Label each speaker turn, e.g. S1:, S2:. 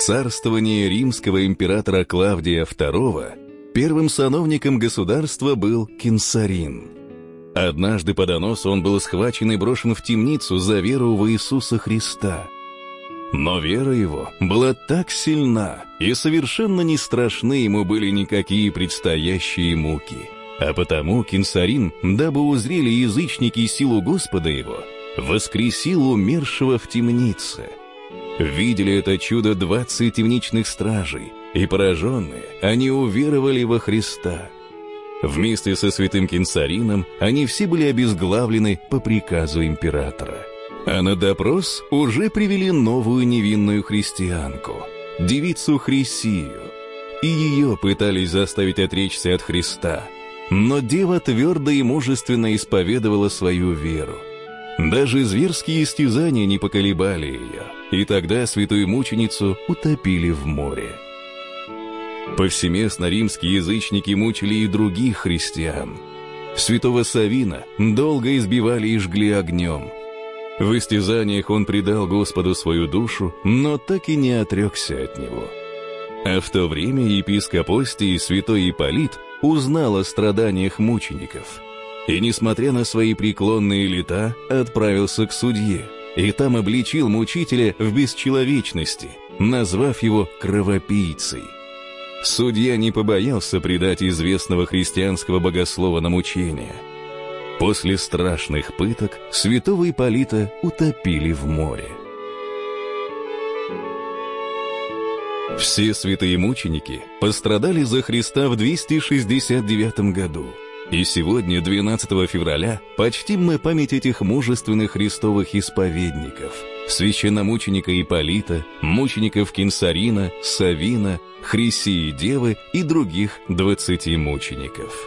S1: царствование римского императора Клавдия II первым сановником государства был Кинсарин. Однажды по доносу он был схвачен и брошен в темницу за веру в Иисуса Христа. Но вера его была так сильна, и совершенно не страшны ему были никакие предстоящие муки. А потому Кинсарин, дабы узрели язычники силу Господа его, воскресил умершего в темнице – Видели это чудо двадцать темничных стражей, и пораженные, они уверовали во Христа. Вместе со святым Кинсарином они все были обезглавлены по приказу императора. А на допрос уже привели новую невинную христианку, девицу Хрисию. И ее пытались заставить отречься от Христа. Но дева твердо и мужественно исповедовала свою веру. Даже зверские истязания не поколебали ее, и тогда святую мученицу утопили в море. Повсеместно римские язычники мучили и других христиан. Святого Савина долго избивали и жгли огнем. В истязаниях он предал Господу свою душу, но так и не отрекся от него. А в то время епископ Остий святой Ипполит узнал о страданиях мучеников – и, несмотря на свои преклонные лета, отправился к судье, и там обличил мучителя в бесчеловечности, назвав его кровопийцей. Судья не побоялся предать известного христианского богослова на мучение. После страшных пыток святого Ипполита утопили в море. Все святые мученики пострадали за Христа в 269 году – и сегодня, 12 февраля, почтим мы память этих мужественных христовых исповедников, священномученика Иполита, мучеников Кинсарина, Савина, Хрисии Девы и других двадцати мучеников.